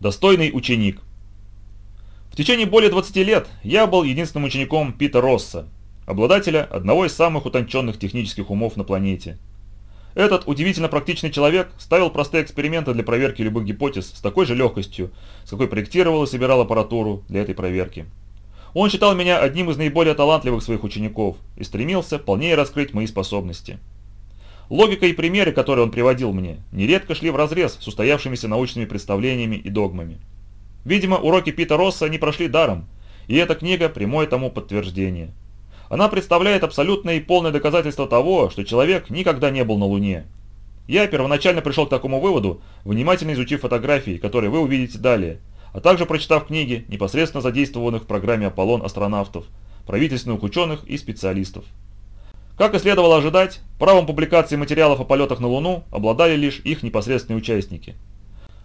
Достойный ученик. В течение более 20 лет я был единственным учеником Пита Росса, обладателя одного из самых утонченных технических умов на планете. Этот удивительно практичный человек ставил простые эксперименты для проверки любых гипотез с такой же легкостью, с какой проектировал и собирал аппаратуру для этой проверки. Он считал меня одним из наиболее талантливых своих учеников и стремился полнее раскрыть мои способности. Логика и примеры, которые он приводил мне, нередко шли вразрез с устоявшимися научными представлениями и догмами. Видимо, уроки Пита Росса не прошли даром, и эта книга – прямое тому подтверждение. Она представляет абсолютное и полное доказательство того, что человек никогда не был на Луне. Я первоначально пришел к такому выводу, внимательно изучив фотографии, которые вы увидите далее, а также прочитав книги, непосредственно задействованных в программе «Аполлон» астронавтов, правительственных ученых и специалистов. Как и следовало ожидать, правом публикации материалов о полетах на Луну обладали лишь их непосредственные участники.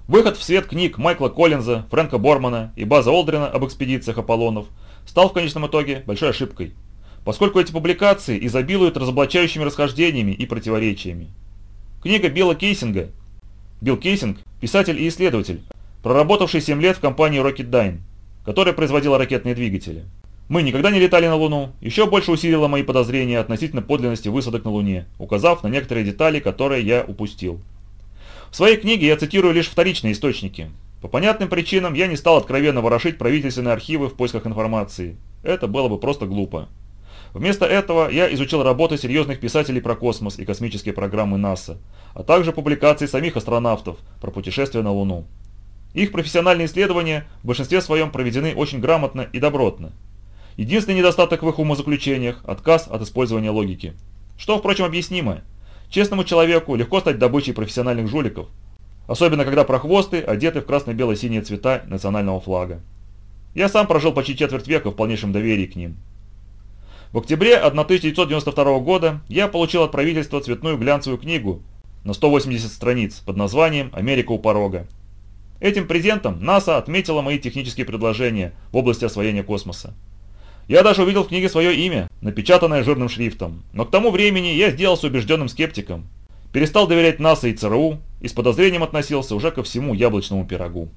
Выход в свет книг Майкла Коллинза, Фрэнка Бормана и База Олдрина об экспедициях Аполлонов стал в конечном итоге большой ошибкой, поскольку эти публикации изобилуют разоблачающими расхождениями и противоречиями. Книга Билла Кейсинга Билл Кейсинг – писатель и исследователь, проработавший 7 лет в компании Rocketdyne, которая производила ракетные двигатели. Мы никогда не летали на Луну, еще больше усилило мои подозрения относительно подлинности высадок на Луне, указав на некоторые детали, которые я упустил. В своей книге я цитирую лишь вторичные источники. По понятным причинам я не стал откровенно ворошить правительственные архивы в поисках информации. Это было бы просто глупо. Вместо этого я изучил работы серьезных писателей про космос и космические программы НАСА, а также публикации самих астронавтов про путешествия на Луну. Их профессиональные исследования в большинстве своем проведены очень грамотно и добротно. Единственный недостаток в их умозаключениях – отказ от использования логики. Что, впрочем, объяснимо. Честному человеку легко стать добычей профессиональных жуликов, особенно когда прохвосты одеты в красно-бело-синие цвета национального флага. Я сам прожил почти четверть века в полнейшем доверии к ним. В октябре 1992 года я получил от правительства цветную глянцевую книгу на 180 страниц под названием «Америка у порога». Этим презентом НАСА отметила мои технические предложения в области освоения космоса. Я даже увидел в книге свое имя, напечатанное жирным шрифтом, но к тому времени я сделался убежденным скептиком, перестал доверять НАСА и ЦРУ и с подозрением относился уже ко всему яблочному пирогу.